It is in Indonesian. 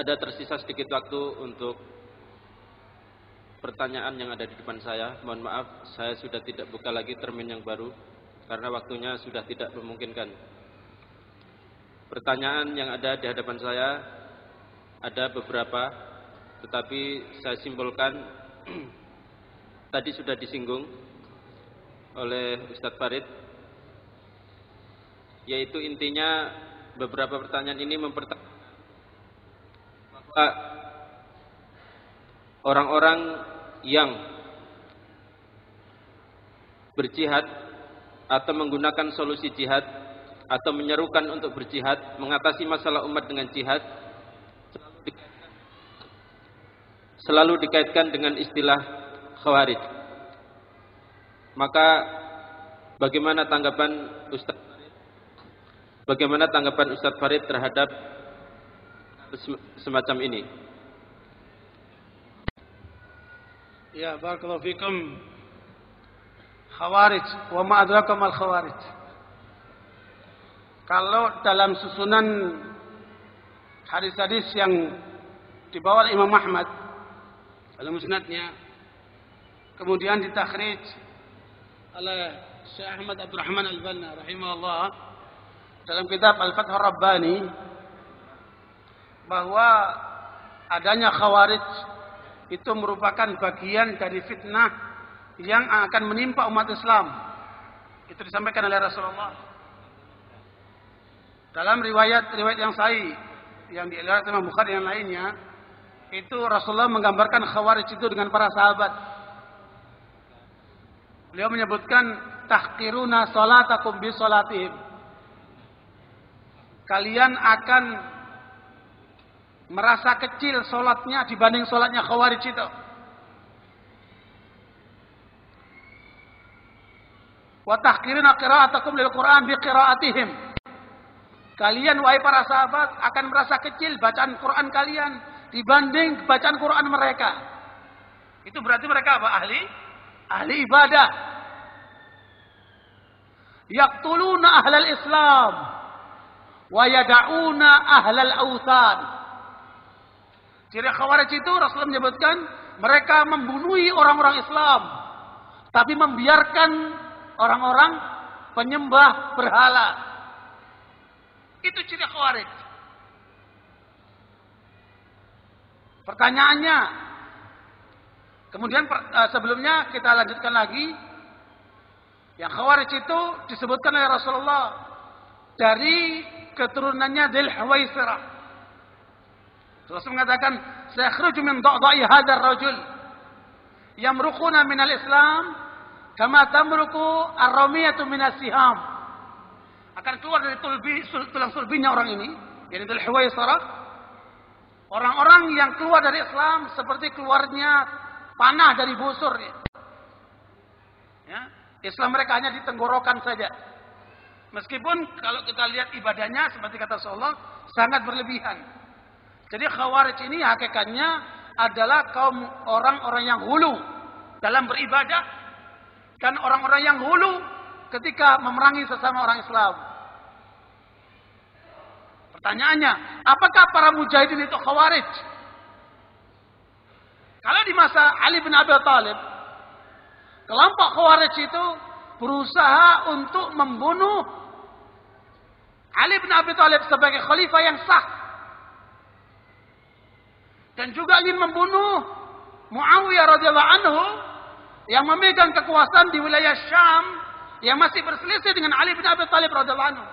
ada tersisa sedikit waktu untuk pertanyaan yang ada di depan saya. Mohon maaf, saya sudah tidak buka lagi termin yang baru karena waktunya sudah tidak memungkinkan. Pertanyaan yang ada di hadapan saya ada beberapa, tetapi saya simpulkan tadi sudah disinggung oleh Ustadz Farid, yaitu intinya beberapa pertanyaan ini mempertanyakan orang-orang yang berjihad atau menggunakan solusi jihad atau menyerukan untuk berjihad mengatasi masalah umat dengan jihad selalu dikaitkan dengan istilah khawarij. Maka bagaimana tanggapan Ustaz Bagaimana tanggapan Ustaz Farid terhadap semacam ini? Ya, barakallahu fikum. Khawarij, wa ma adraka mal khawarij. Kalau dalam susunan hadis-hadis yang dibawa Imam Ahmad dalam musnadnya kemudian ditakhrij oleh Syekh Ahmad Abdurrahman Al-Banna rahimahullah dalam kitab Al-Fath Rabbani bahwa adanya khawarij itu merupakan bagian dari fitnah yang akan menimpa umat Islam. Itu disampaikan oleh Rasulullah. Dalam riwayat-riwayat yang sahih yang diriwayatkan Imam Bukhari yang lainnya, itu Rasulullah menggambarkan khawarij itu dengan para sahabat. Beliau menyebutkan tahqiruna salatakum bi salatihim. Kalian akan merasa kecil solatnya dibanding solatnya khawarij itu. Wa tahqiruna qira'atakum lil Qur'an bi qira'atihim. Kalian wahai para sahabat akan merasa kecil bacaan Quran kalian dibanding bacaan Quran mereka. Itu berarti mereka apa? Ahli ahli ibadah. Yaqtuluna ahlal Islam wa yada'una ahlal awthan. Ciri khawarij itu Rasulullah menyebutkan mereka membunuhi orang-orang Islam tapi membiarkan orang-orang penyembah berhala. Itu ciri khawarij. Pertanyaannya, kemudian sebelumnya kita lanjutkan lagi. Yang khawarij itu disebutkan oleh Rasulullah dari keturunannya Dil. Rasul mengatakan, "Sayakhruju min dha'dha'i hadzal rajul yamruquna min al-Islam kama tamruku ar-ramiyatu min as-siham." Akan keluar dari tulbi, tulang sulbinya orang ini, yakni Dzul Huwaisarah. Orang-orang yang keluar dari Islam seperti keluarnya panah dari busur. Ya. Islam mereka hanya di tenggorokan saja. Meskipun kalau kita lihat ibadahnya seperti kata Rasulullah sangat berlebihan. Jadi khawarij ini hakikatnya adalah kaum orang-orang yang hulu dalam beribadah dan orang-orang yang hulu ketika memerangi sesama orang Islam. Pertanyaannya, apakah para mujahidin itu khawarij? Kalau di masa Ali bin Abi Thalib, kelompok khawarij itu berusaha untuk membunuh Ali bin Abi Thalib sebagai khalifah yang sah. Juga ingin membunuh Muawiyah radhiyallahu anhu yang memegang kekuasaan di wilayah Syam yang masih berselisih dengan Ali bin Abi Thalib radhiyallahu anhu.